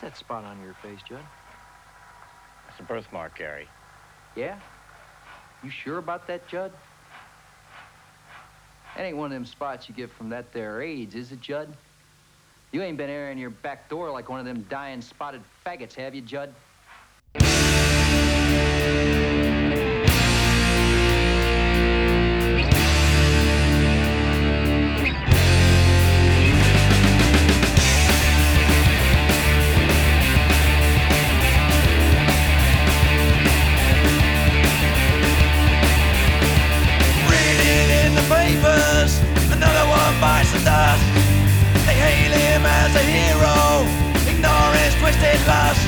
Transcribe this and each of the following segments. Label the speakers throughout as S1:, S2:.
S1: that spot on your face, Judd?
S2: That's a birthmark, Gary.
S1: Yeah? You sure about that, Judd? That ain't one of them spots you get from that there AIDS, is it, Judd? You ain't been airing your back door like one of them dying spotted faggots, have you, Judd?
S3: They hail him as a hero, ignore his twisted lust.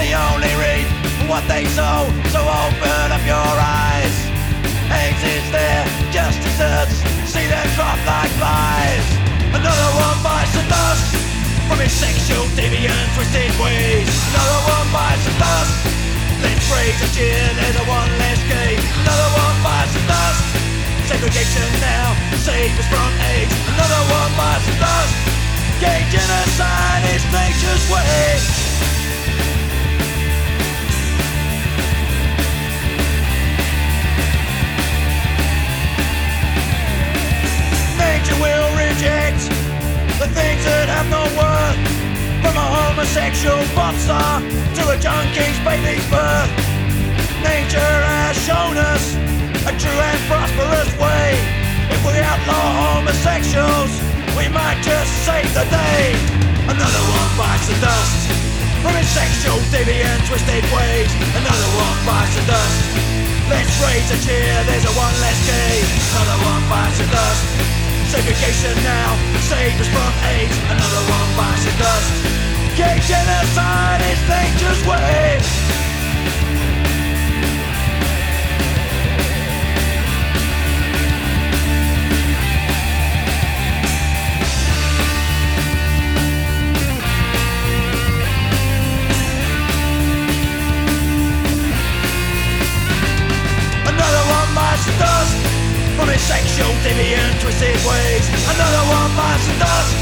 S3: They only read what they sow, so open up your eyes. AIDS is there, just deserts, see them drop like flies. Another one bites the dust from his sexual deviant twisted ways. Another one bites the dust. Let's raise a cheer, there's a one less gay. Another one bites the dust. Segregation now, save us from AIDS. Nature's way. Nature will reject the things that have no worth. From a homosexual to a junkie's baby's birth. Nature has shown us a true and prosperous way. Just save the day. Another one bites the dust from his sexual deviant twisted ways. Another one bites the dust. Let's raise a cheer, there's a one less gay. Another one bites the dust. Segregation now, save us from AIDS. Another one bites the dust. Gay genocide is nature's way. Twisted ways. Another one bites the dust.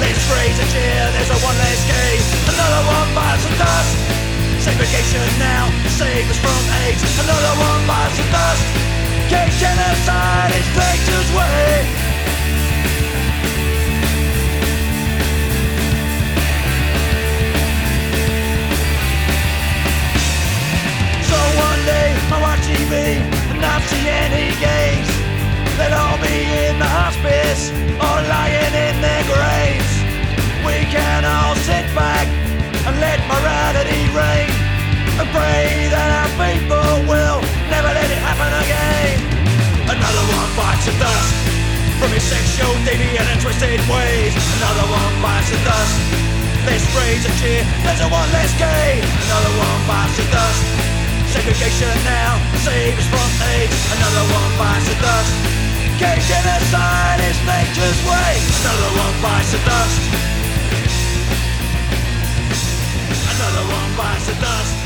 S3: Let's raise a cheer, there's a one less gay. Another one bites the dust. Segregation now, save us from AIDS. Another one bites the dust. All sit back and let morality reign and pray that our people will never let it happen again. Another one bites the dust from his sexual deviant and twisted ways. Another one bites the dust. Let's raise a cheer, there's a one less gay. Another one bites the dust. Segregation now, save us from AIDS. Another one bites the dust. Gay genocide is nature's way. Another one bites the dust. The dust.